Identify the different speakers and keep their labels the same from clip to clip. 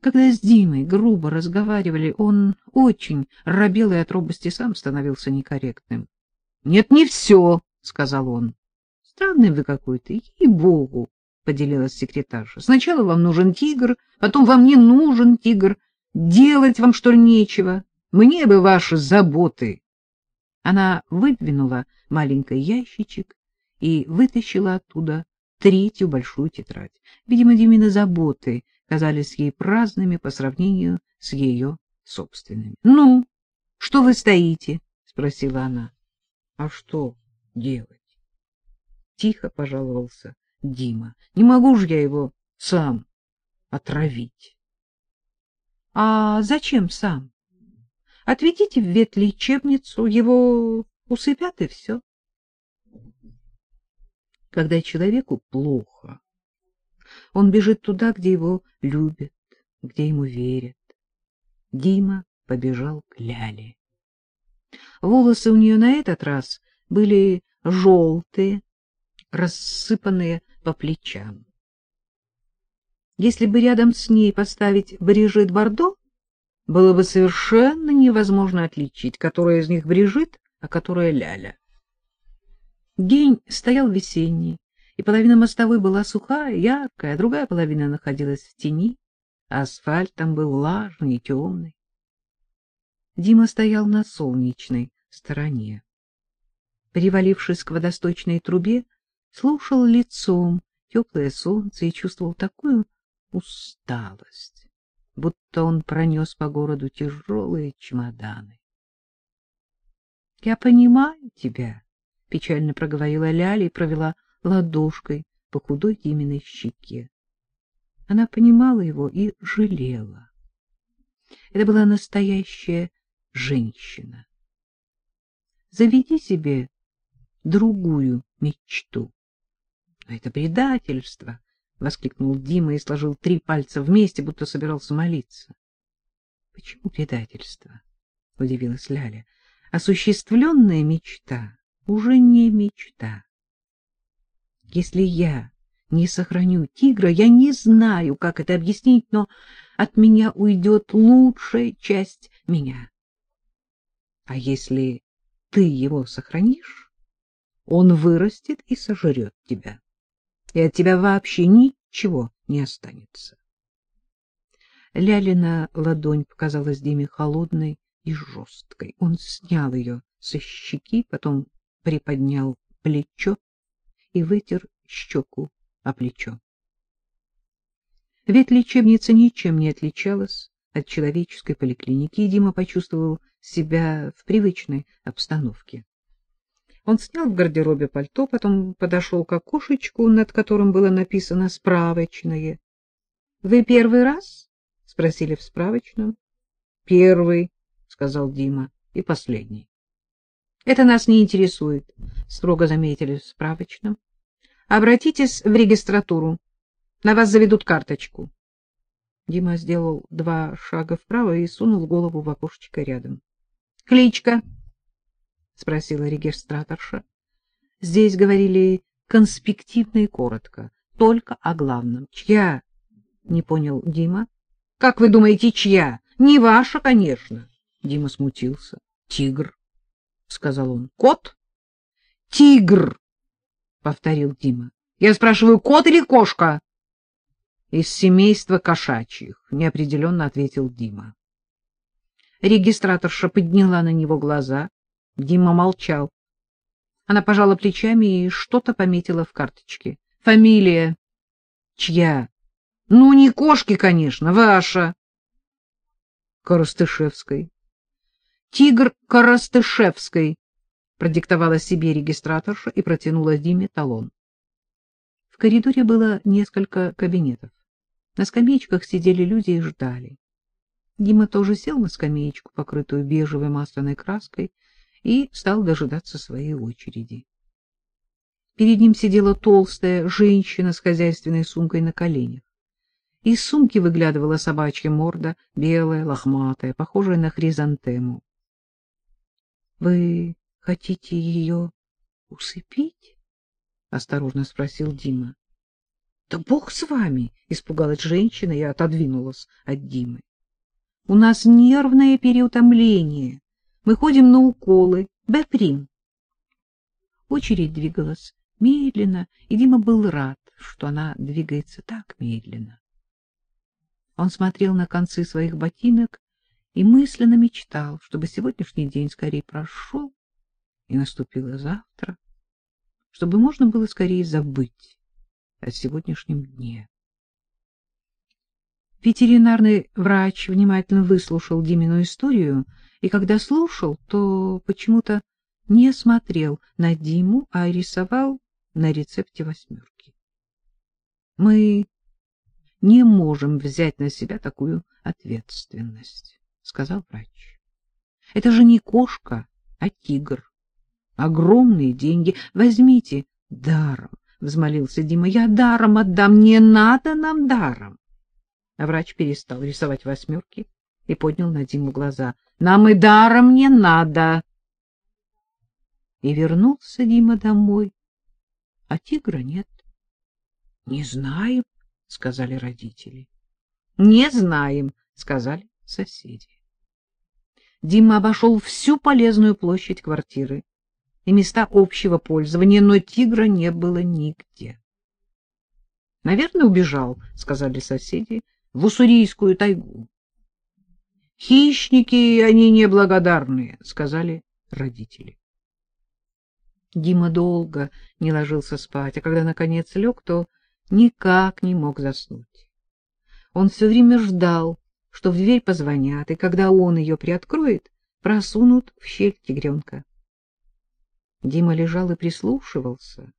Speaker 1: Когда с Димой грубо разговаривали, он очень робел и от робости сам становился некорректным. — Нет, не все, — сказал он. — Странный вы какой-то, ей-богу, — поделилась секретарша. — Сначала вам нужен тигр, потом вам не нужен тигр. Делать вам, что ли, нечего? Мне бы ваши заботы. Она выдвинула маленький ящичек и вытащила оттуда третью большую тетрадь. Видимо, Димины заботы казались ей праздными по сравнению с ее собственными. — Ну, что вы стоите? — спросила она. — А что делать? Тихо пожаловался Дима. — Не могу же я его сам отравить. — А зачем сам? Отведите в ветлечебницу, его усыпят и все. Когда человеку плохо, он бежит туда, где его любят, где ему верят. Дима побежал к Ляле. Волосы у нее на этот раз были желтые, рассыпанные по плечам. Если бы рядом с ней поставить Брижит Бардо, было бы совершенно невозможно отличить, которая из них Брижит, а которая Ляля. День стоял весенний, и половина мостовой была сухая, яркая, а другая половина находилась в тени, асфальт там был влажный темный. Дима стоял на солнечной стороне. Привалившись к водосточной трубе, слушал лицом теплое солнце и чувствовал такую усталость, будто он пронес по городу тяжелые чемоданы. — Я понимаю тебя, — печально проговорила Ляля и провела ладошкой по худой Диминой щеке. Она понимала его и жалела. Это была настоящая женщина. Заведи себе другую мечту. — Это предательство! — воскликнул Дима и сложил три пальца вместе, будто собирался молиться. — Почему предательство? — удивилась Ляля. — Осуществленная мечта уже не мечта. Если я не сохраню тигра, я не знаю, как это объяснить, но от меня уйдет лучшая часть меня. А если ты его сохранишь, он вырастет и сожрет тебя, и от тебя вообще ничего не останется. Лялина ладонь показалась Диме холодной и жесткой. Он снял ее со щеки, потом приподнял плечо и вытер щеку о плечо. Ведь лечебница ничем не отличалась от человеческой поликлиники, и Дима почувствовал себя в привычной обстановке. Он снял в гардеробе пальто, потом подошел к окошечку, над которым было написано «Справочное». — Вы первый раз? — спросили в справочном. — Первый, — сказал Дима, — и последний. — Это нас не интересует, — строго заметили в справочном. — Обратитесь в регистратуру. На вас заведут карточку. Дима сделал два шага вправо и сунул голову в окошечко рядом. — Кличка? — спросила регистраторша. Здесь говорили конспективно и коротко, только о главном. — Чья? — не понял Дима. — Как вы думаете, чья? Не ваша, конечно. Дима смутился. — Тигр. — сказал он. — Кот? — Тигр, — повторил Дима. — Я спрашиваю, кот или кошка? — Из семейства кошачьих, — неопределенно ответил Дима. Регистраторша подняла на него глаза. Дима молчал. Она пожала плечами и что-то пометила в карточке. — Фамилия? — Чья? — Ну, не кошки, конечно, ваша. — Коростышевской. Тигр Коростышевской, продиктовала себе регистраторша и протянула Диме талон. В коридоре было несколько кабинетов. На скамеечках сидели люди и ждали. Дима тоже сел на скамеечку, покрытую бежевой масляной краской, и стал дожидаться своей очереди. Перед ним сидела толстая женщина с хозяйственной сумкой на коленях. Из сумки выглядывала собачья морда, белая, лохматая, похожая на хризантему. — Вы хотите ее усыпить? — осторожно спросил Дима. — Да бог с вами! — испугалась женщина и отодвинулась от Димы. — У нас нервное переутомление. Мы ходим на уколы. Беприм. Очередь двигалась медленно, и Дима был рад, что она двигается так медленно. Он смотрел на концы своих ботинок и мысленно мечтал, чтобы сегодняшний день скорее прошел, и наступило завтра, чтобы можно было скорее забыть о сегодняшнем дне. Ветеринарный врач внимательно выслушал Димину историю, и когда слушал, то почему-то не смотрел на Диму, а рисовал на рецепте восьмерки. Мы не можем взять на себя такую ответственность, сказал врач. Это же не кошка, а тигр. Огромные деньги. Возьмите даром. — взмолился Дима. — Я даром отдам, не надо нам даром. А врач перестал рисовать восьмерки и поднял на Диму глаза. — Нам и даром не надо. И вернулся Дима домой, а тигра нет. — Не знаем, — сказали родители. — Не знаем, — сказали соседи. Дима обошел всю полезную площадь квартиры и места общего пользования, но тигра не было нигде. — Наверное, убежал, — сказали соседи, — в уссурийскую тайгу. — Хищники, они неблагодарные, — сказали родители. Дима долго не ложился спать, а когда, наконец, лег, то никак не мог заснуть. Он все время ждал, что в дверь позвонят, и когда он ее приоткроет, просунут в щель тигренка. Дима лежал и прислушивался,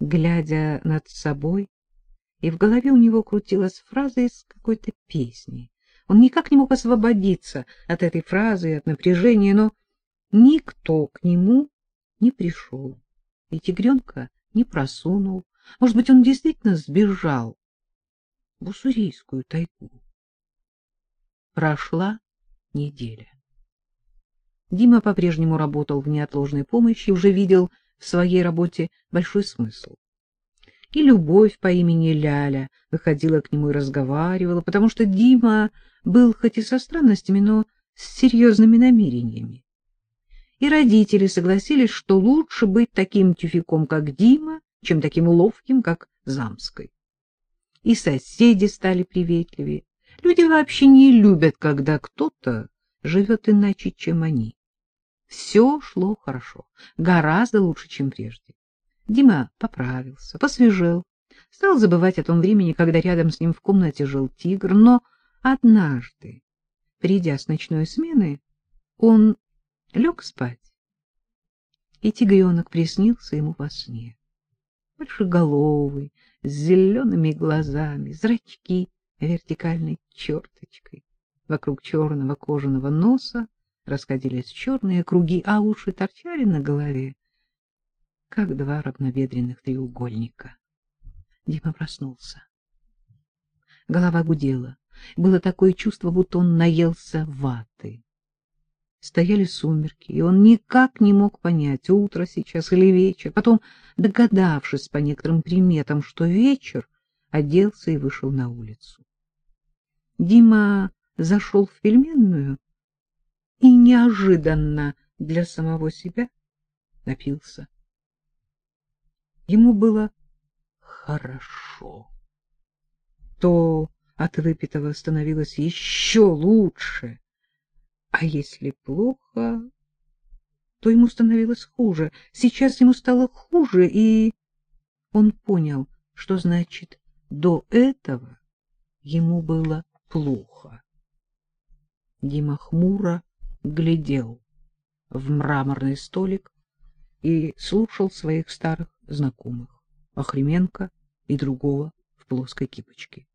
Speaker 1: глядя над собой, и в голове у него крутилась фраза из какой-то песни. Он никак не мог освободиться от этой фразы и от напряжения, но никто к нему не пришел, и тигренка не просунул. Может быть, он действительно сбежал в уссурийскую тайгу. Прошла неделя. Дима по-прежнему работал в неотложной помощи и уже видел в своей работе большой смысл. И любовь по имени Ляля выходила к нему и разговаривала, потому что Дима был хоть и со странностями, но с серьезными намерениями. И родители согласились, что лучше быть таким тюфяком, как Дима, чем таким ловким, как Замской. И соседи стали приветливее. Люди вообще не любят, когда кто-то живет иначе, чем они. Все шло хорошо, гораздо лучше, чем прежде. Дима поправился, посвежел, стал забывать о том времени, когда рядом с ним в комнате жил тигр, но однажды, придя с ночной смены, он лег спать, и тигренок приснился ему во сне. Большеголовый, с зелеными глазами, зрачки вертикальной черточкой. Вокруг черного кожаного носа расходились черные круги, а уши торчали на голове, как два равнобедренных треугольника. Дима проснулся. Голова гудела. Было такое чувство, будто он наелся ваты. Стояли сумерки, и он никак не мог понять, утро сейчас или вечер. Потом, догадавшись по некоторым приметам, что вечер, оделся и вышел на улицу. Дима зашел в пельменную и неожиданно для самого себя напился. Ему было хорошо. То от выпитого становилось еще лучше, а если плохо, то ему становилось хуже. Сейчас ему стало хуже, и он понял, что значит до этого ему было плохо. Дима хмуро глядел в мраморный столик и слушал своих старых знакомых, Охременко и другого в плоской кипочке.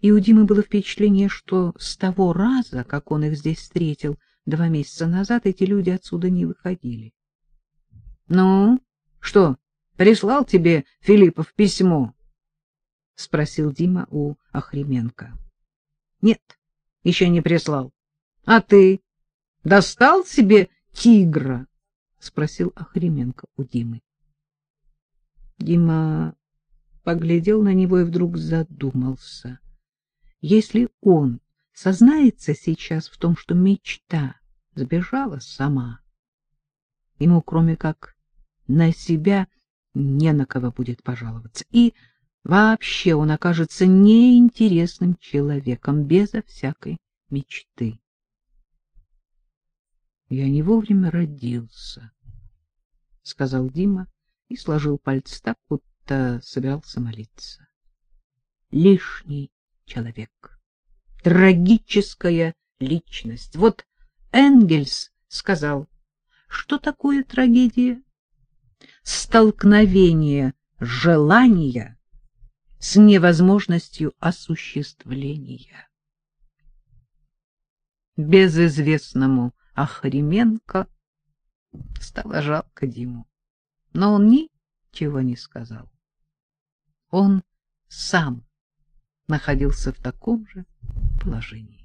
Speaker 1: И у Димы было впечатление, что с того раза, как он их здесь встретил два месяца назад, эти люди отсюда не выходили. — Ну, что, прислал тебе Филиппов письмо? — спросил Дима у Охременко. — Нет, еще не прислал. — А ты достал себе тигра? — спросил Охременко у Димы. Дима поглядел на него и вдруг задумался. Если он сознается сейчас в том, что мечта сбежала сама, ему, кроме как на себя, не на кого будет пожаловаться. И вообще он окажется неинтересным человеком, безо всякой мечты. Я не вовремя родился, — сказал Дима и сложил пальцы так, будто собирался молиться. Лишний человек, трагическая личность. Вот Энгельс сказал, что такое трагедия? Столкновение желания с невозможностью осуществления. Безызвестному Охременко стало жалко Диму, но он ничего не сказал. Он сам находился в таком же положении.